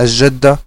الجدة.